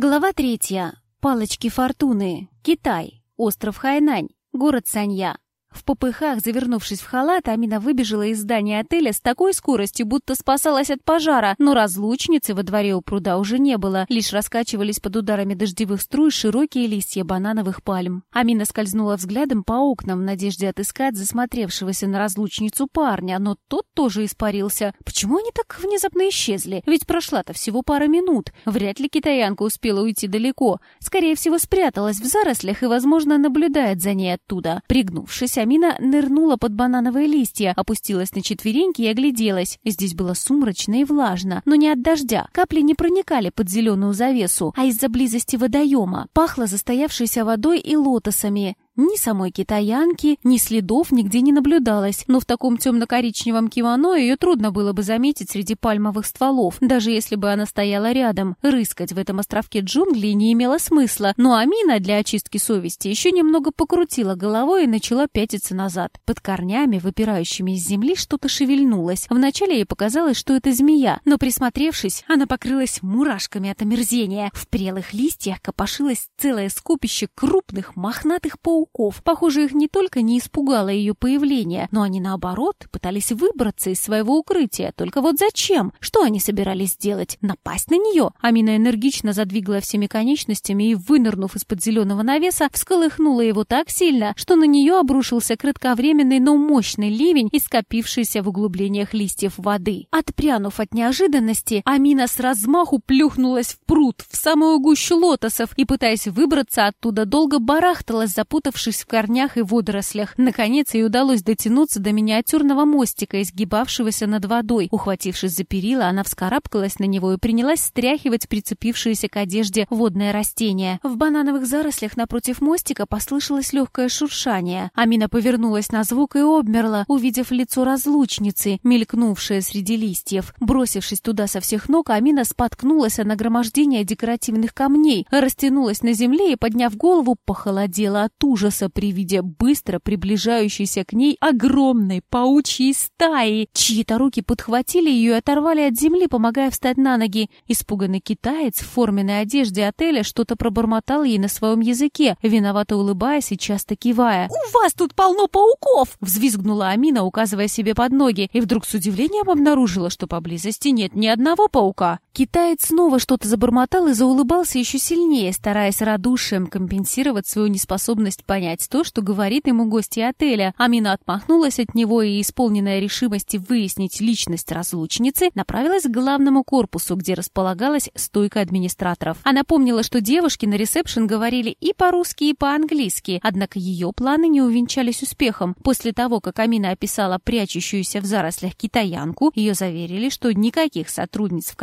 Глава третья. Палочки фортуны. Китай. Остров Хайнань. Город Санья. В попыхах, завернувшись в халат, Амина выбежала из здания отеля с такой скоростью, будто спасалась от пожара, но разлучницы во дворе у пруда уже не было, лишь раскачивались под ударами дождевых струй широкие листья банановых пальм. Амина скользнула взглядом по окнам в надежде отыскать засмотревшегося на разлучницу парня, но тот тоже испарился. Почему они так внезапно исчезли? Ведь прошла-то всего пара минут. Вряд ли китаянка успела уйти далеко. Скорее всего, спряталась в зарослях и, возможно, наблюдает за ней оттуда. Пригнувшись, Амина нырнула под банановые листья, опустилась на четвереньки и огляделась. Здесь было сумрачно и влажно, но не от дождя. Капли не проникали под зеленую завесу, а из-за близости водоема. Пахло застоявшейся водой и лотосами. Ни самой китаянки, ни следов нигде не наблюдалось, но в таком темно-коричневом кимоно ее трудно было бы заметить среди пальмовых стволов, даже если бы она стояла рядом. Рыскать в этом островке джунглей не имело смысла, но Амина для очистки совести еще немного покрутила головой и начала пятиться назад. Под корнями, выпирающими из земли, что-то шевельнулось. Вначале ей показалось, что это змея, но присмотревшись, она покрылась мурашками от омерзения. В прелых листьях копошилось целое скопище крупных мохнатых пауков, пауков. Похоже, их не только не испугало ее появление, но они, наоборот, пытались выбраться из своего укрытия. Только вот зачем? Что они собирались сделать? Напасть на нее? Амина энергично задвигала всеми конечностями и, вынырнув из-под зеленого навеса, всколыхнула его так сильно, что на нее обрушился кратковременный, но мощный ливень и скопившийся в углублениях листьев воды. Отпрянув от неожиданности, Амина с размаху плюхнулась в пруд, в самую гущу лотосов и, пытаясь выбраться оттуда, долго барахталась, запутавшись запутавшись в корнях и водорослях. Наконец ей удалось дотянуться до миниатюрного мостика, изгибавшегося над водой. Ухватившись за перила, она вскарабкалась на него и принялась стряхивать прицепившееся к одежде водное растение. В банановых зарослях напротив мостика послышалось легкое шуршание. Амина повернулась на звук и обмерла, увидев лицо разлучницы, мелькнувшее среди листьев. Бросившись туда со всех ног, Амина споткнулась о нагромождение декоративных камней, растянулась на земле и, подняв голову, похолодела от ужаса ужаса при виде быстро приближающейся к ней огромной паучьей стаи. Чьи-то руки подхватили ее и оторвали от земли, помогая встать на ноги. Испуганный китаец в форменной одежде отеля что-то пробормотал ей на своем языке, виновато улыбаясь и часто кивая. «У вас тут полно пауков!» — взвизгнула Амина, указывая себе под ноги, и вдруг с удивлением обнаружила, что поблизости нет ни одного паука. Китаец снова что-то забормотал и заулыбался еще сильнее, стараясь радушием компенсировать свою неспособность понять то, что говорит ему гости отеля. Амина отмахнулась от него и, исполненная решимости выяснить личность разлучницы, направилась к главному корпусу, где располагалась стойка администраторов. Она помнила, что девушки на ресепшн говорили и по-русски, и по-английски, однако ее планы не увенчались успехом. После того, как Амина описала прячущуюся в зарослях китаянку, ее заверили, что никаких сотрудниц в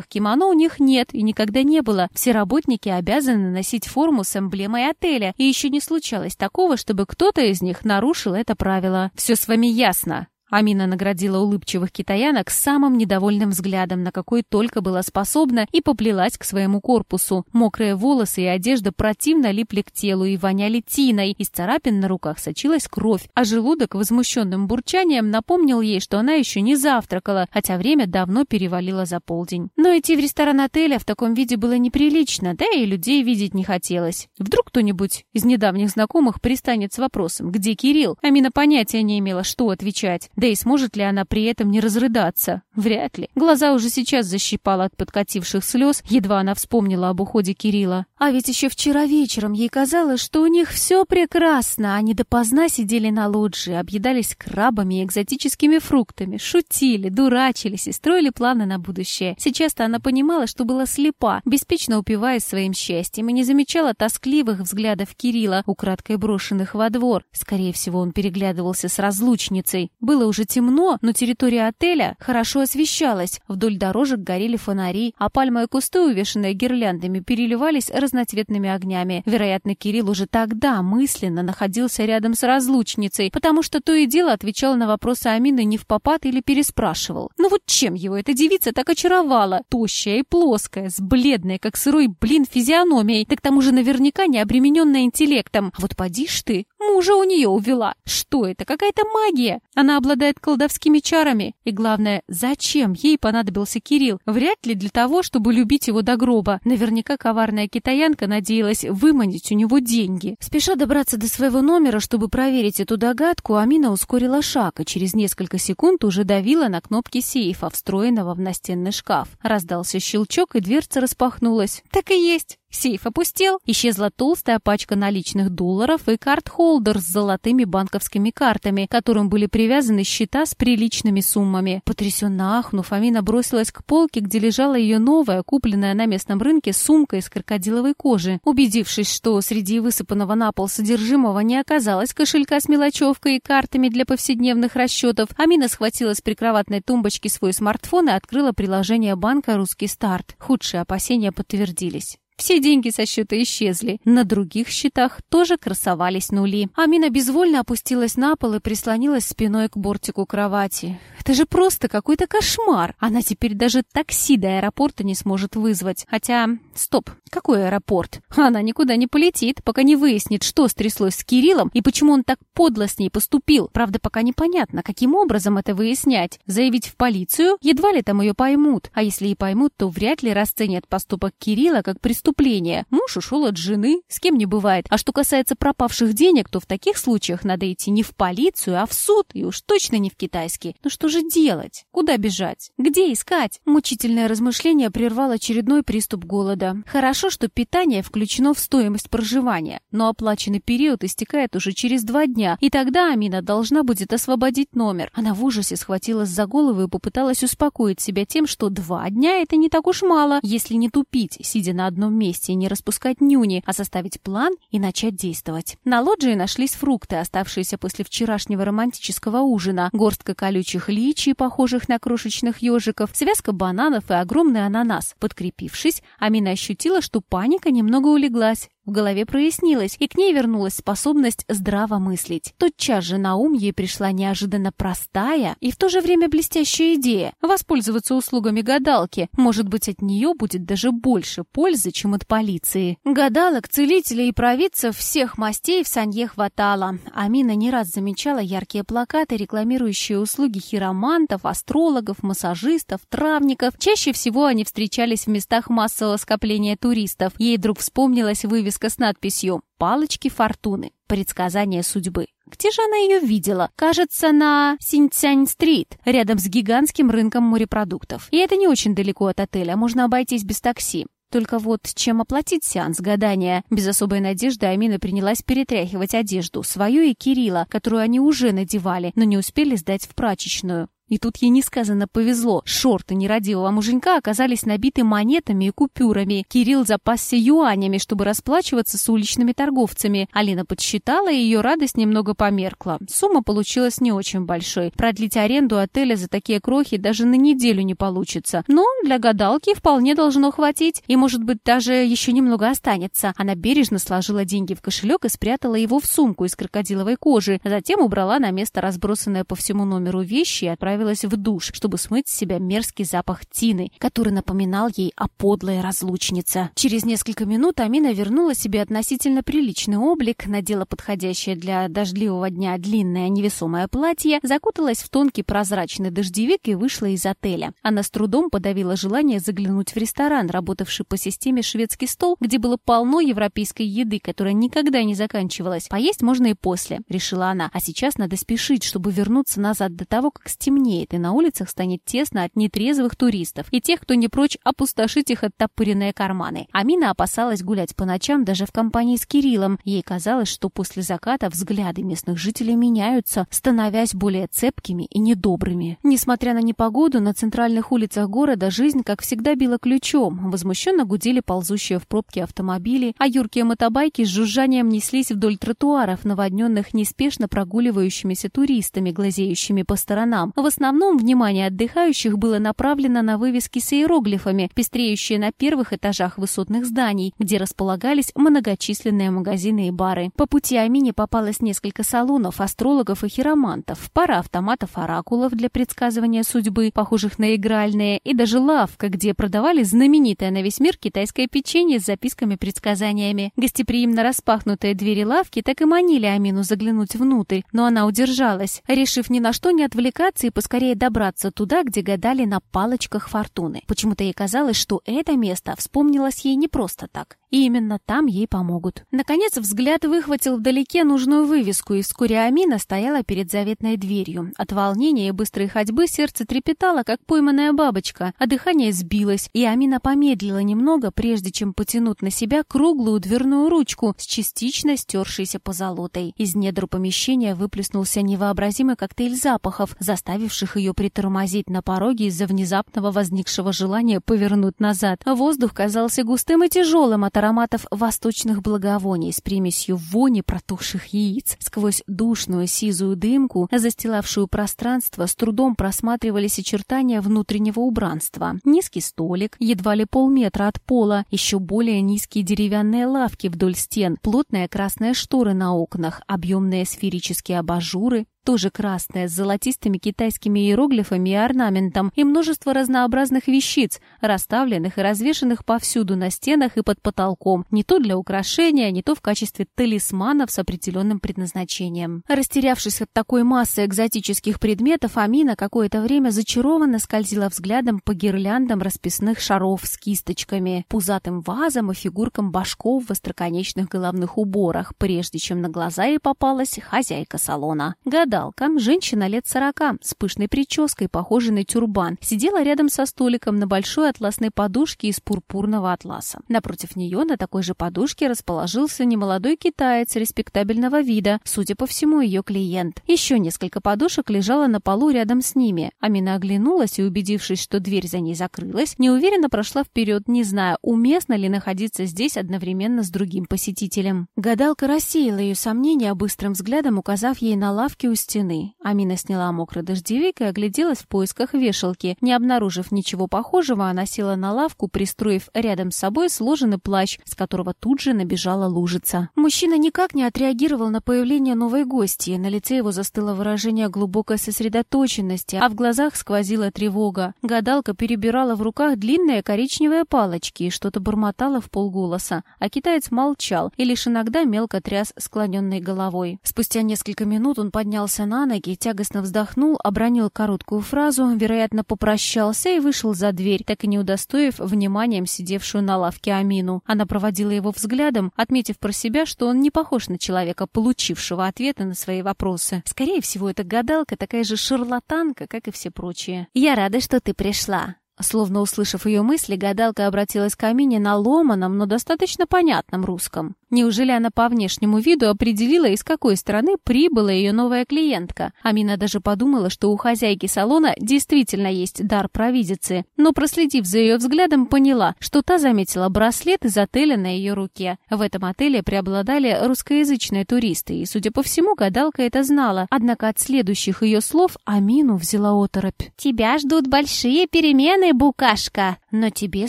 коричневых кимоно у них нет и никогда не было. Все работники обязаны носить форму с эмблемой отеля, и еще не случалось такого, чтобы кто-то из них нарушил это правило. «Все с вами ясно», Амина наградила улыбчивых китаянок самым недовольным взглядом, на какой только была способна, и поплелась к своему корпусу. Мокрые волосы и одежда противно липли к телу и воняли тиной, из царапин на руках сочилась кровь, а желудок возмущенным бурчанием напомнил ей, что она еще не завтракала, хотя время давно перевалило за полдень. Но идти в ресторан отеля в таком виде было неприлично, да и людей видеть не хотелось. Вдруг кто-нибудь из недавних знакомых пристанет с вопросом «Где Кирилл?». Амина понятия не имела, что отвечать. Да и сможет ли она при этом не разрыдаться? Вряд ли. Глаза уже сейчас защипала от подкативших слез, едва она вспомнила об уходе Кирилла. А ведь еще вчера вечером ей казалось, что у них все прекрасно. Они допоздна сидели на лоджии, объедались крабами и экзотическими фруктами, шутили, дурачились и строили планы на будущее. Сейчас-то она понимала, что была слепа, беспечно упиваясь своим счастьем и не замечала тоскливых взглядов Кирилла, украдкой брошенных во двор. Скорее всего, он переглядывался с разлучницей. Было уже темно, но территория отеля хорошо освещалась. Вдоль дорожек горели фонари, а пальмы и кусты, увешанные гирляндами, переливались разноцветными огнями. Вероятно, Кирилл уже тогда мысленно находился рядом с разлучницей, потому что то и дело отвечал на вопросы Амины не в попад или переспрашивал. Ну вот чем его эта девица так очаровала? Тощая и плоская, с бледной, как сырой блин, физиономией, да к тому же наверняка не обремененная интеллектом. А вот поди ж ты, мужа у нее увела. Что это, какая-то магия? Она обладает обладает колдовскими чарами. И главное, зачем ей понадобился Кирилл? Вряд ли для того, чтобы любить его до гроба. Наверняка коварная китаянка надеялась выманить у него деньги. Спеша добраться до своего номера, чтобы проверить эту догадку, Амина ускорила шаг и через несколько секунд уже давила на кнопки сейфа, встроенного в настенный шкаф. Раздался щелчок, и дверца распахнулась. Так и есть. Сейф опустел, исчезла толстая пачка наличных долларов и карт-холдер с золотыми банковскими картами, к которым были привязаны счета с приличными суммами. Потрясенно ахнув, Амина бросилась к полке, где лежала ее новая, купленная на местном рынке сумка из крокодиловой кожи. Убедившись, что среди высыпанного на пол содержимого не оказалось кошелька с мелочевкой и картами для повседневных расчетов, Амина схватила с прикроватной тумбочки свой смартфон и открыла приложение банка «Русский старт». Худшие опасения подтвердились. Все деньги со счета исчезли. На других счетах тоже красовались нули. Амина безвольно опустилась на пол и прислонилась спиной к бортику кровати. Это же просто какой-то кошмар. Она теперь даже такси до аэропорта не сможет вызвать. Хотя, стоп, какой аэропорт? Она никуда не полетит, пока не выяснит, что стряслось с Кириллом и почему он так подло с ней поступил. Правда, пока непонятно, каким образом это выяснять. Заявить в полицию? Едва ли там ее поймут. А если и поймут, то вряд ли расценят поступок Кирилла как преступление преступление. Муж ушел от жены, с кем не бывает. А что касается пропавших денег, то в таких случаях надо идти не в полицию, а в суд, и уж точно не в китайский. Ну что же делать? Куда бежать? Где искать? Мучительное размышление прервало очередной приступ голода. Хорошо, что питание включено в стоимость проживания, но оплаченный период истекает уже через два дня, и тогда Амина должна будет освободить номер. Она в ужасе схватилась за голову и попыталась успокоить себя тем, что два дня это не так уж мало, если не тупить, сидя на одном месте, не распускать нюни, а составить план и начать действовать. На лоджии нашлись фрукты, оставшиеся после вчерашнего романтического ужина, горстка колючих личий, похожих на крошечных ежиков, связка бананов и огромный ананас. Подкрепившись, Амина ощутила, что паника немного улеглась. В голове прояснилось, и к ней вернулась способность здраво мыслить. Тотчас же на ум ей пришла неожиданно простая и в то же время блестящая идея – воспользоваться услугами гадалки. Может быть, от нее будет даже больше пользы, чем от полиции. Гадалок, целителей и провидцев всех мастей в Санье хватало. Амина не раз замечала яркие плакаты, рекламирующие услуги хиромантов, астрологов, массажистов, травников. Чаще всего они встречались в местах массового скопления туристов. Ей вдруг вспомнилась вывеска вывеска с надписью «Палочки фортуны. Предсказание судьбы». Где же она ее видела? Кажется, на Синьцянь-стрит, рядом с гигантским рынком морепродуктов. И это не очень далеко от отеля, можно обойтись без такси. Только вот чем оплатить сеанс гадания? Без особой надежды Амина принялась перетряхивать одежду, свою и Кирилла, которую они уже надевали, но не успели сдать в прачечную. И тут ей несказанно повезло. Шорты нерадивого муженька оказались набиты монетами и купюрами. Кирилл запасся юанями, чтобы расплачиваться с уличными торговцами. Алина подсчитала, и ее радость немного померкла. Сумма получилась не очень большой. Продлить аренду отеля за такие крохи даже на неделю не получится. Но для гадалки вполне должно хватить. И, может быть, даже еще немного останется. Она бережно сложила деньги в кошелек и спрятала его в сумку из крокодиловой кожи. Затем убрала на место разбросанные по всему номеру вещи и отправила отправилась в душ, чтобы смыть с себя мерзкий запах тины, который напоминал ей о подлой разлучнице. Через несколько минут Амина вернула себе относительно приличный облик, надела подходящее для дождливого дня длинное невесомое платье, закуталась в тонкий прозрачный дождевик и вышла из отеля. Она с трудом подавила желание заглянуть в ресторан, работавший по системе «Шведский стол», где было полно европейской еды, которая никогда не заканчивалась. Поесть можно и после, решила она. А сейчас надо спешить, чтобы вернуться назад до того, как стемнеет стемнеет, и на улицах станет тесно от нетрезвых туристов и тех, кто не прочь опустошить их оттопыренные карманы. Амина опасалась гулять по ночам даже в компании с Кириллом. Ей казалось, что после заката взгляды местных жителей меняются, становясь более цепкими и недобрыми. Несмотря на непогоду, на центральных улицах города жизнь, как всегда, била ключом. Возмущенно гудели ползущие в пробке автомобили, а юркие мотобайки с жужжанием неслись вдоль тротуаров, наводненных неспешно прогуливающимися туристами, глазеющими по сторонам. В внимание отдыхающих было направлено на вывески с иероглифами, пестреющие на первых этажах высотных зданий, где располагались многочисленные магазины и бары. По пути Амине попалось несколько салонов, астрологов и хиромантов, пара автоматов-оракулов для предсказывания судьбы, похожих на игральные, и даже лавка, где продавали знаменитое на весь мир китайское печенье с записками-предсказаниями. Гостеприимно распахнутые двери лавки так и манили Амину заглянуть внутрь, но она удержалась, решив ни на что не отвлекаться и поскорее добраться туда, где гадали на палочках фортуны. Почему-то ей казалось, что это место вспомнилось ей не просто так и именно там ей помогут. Наконец взгляд выхватил вдалеке нужную вывеску, и вскоре Амина стояла перед заветной дверью. От волнения и быстрой ходьбы сердце трепетало, как пойманная бабочка, а дыхание сбилось, и Амина помедлила немного, прежде чем потянуть на себя круглую дверную ручку с частично стершейся позолотой. Из недр помещения выплеснулся невообразимый коктейль запахов, заставивших ее притормозить на пороге из-за внезапного возникшего желания повернуть назад. Воздух казался густым и тяжелым от ароматов восточных благовоний с примесью вони протухших яиц. Сквозь душную сизую дымку, застилавшую пространство, с трудом просматривались очертания внутреннего убранства. Низкий столик, едва ли полметра от пола, еще более низкие деревянные лавки вдоль стен, плотные красные шторы на окнах, объемные сферические абажуры, тоже красная, с золотистыми китайскими иероглифами и орнаментом, и множество разнообразных вещиц, расставленных и развешанных повсюду на стенах и под потолком, не то для украшения, не то в качестве талисманов с определенным предназначением. Растерявшись от такой массы экзотических предметов, Амина какое-то время зачарованно скользила взглядом по гирляндам расписных шаров с кисточками, пузатым вазам и фигуркам башков в остроконечных головных уборах, прежде чем на глаза ей попалась хозяйка салона гадалка, женщина лет сорока, с пышной прической, похожей на тюрбан, сидела рядом со столиком на большой атласной подушке из пурпурного атласа. Напротив нее на такой же подушке расположился немолодой китаец респектабельного вида, судя по всему, ее клиент. Еще несколько подушек лежало на полу рядом с ними. Амина оглянулась и, убедившись, что дверь за ней закрылась, неуверенно прошла вперед, не зная, уместно ли находиться здесь одновременно с другим посетителем. Гадалка рассеяла ее сомнения быстрым взглядом, указав ей на лавке у стены. Амина сняла мокрый дождевик и огляделась в поисках вешалки. Не обнаружив ничего похожего, она села на лавку, пристроив рядом с собой сложенный плащ, с которого тут же набежала лужица. Мужчина никак не отреагировал на появление новой гости. На лице его застыло выражение глубокой сосредоточенности, а в глазах сквозила тревога. Гадалка перебирала в руках длинные коричневые палочки и что-то бормотала в полголоса, а китаец молчал и лишь иногда мелко тряс склоненной головой. Спустя несколько минут он поднял поднялся на ноги, тягостно вздохнул, обронил короткую фразу, вероятно, попрощался и вышел за дверь, так и не удостоив вниманием сидевшую на лавке Амину. Она проводила его взглядом, отметив про себя, что он не похож на человека, получившего ответы на свои вопросы. Скорее всего, эта гадалка такая же шарлатанка, как и все прочие. «Я рада, что ты пришла», Словно услышав ее мысли, гадалка обратилась к Амине на ломаном, но достаточно понятном русском. Неужели она по внешнему виду определила, из какой страны прибыла ее новая клиентка? Амина даже подумала, что у хозяйки салона действительно есть дар провидицы, но, проследив за ее взглядом, поняла, что та заметила браслет из отеля на ее руке. В этом отеле преобладали русскоязычные туристы, и, судя по всему, гадалка это знала. Однако от следующих ее слов Амину взяла оторопь. «Тебя ждут большие перемены, букашка, но тебе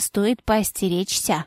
стоит поостеречься».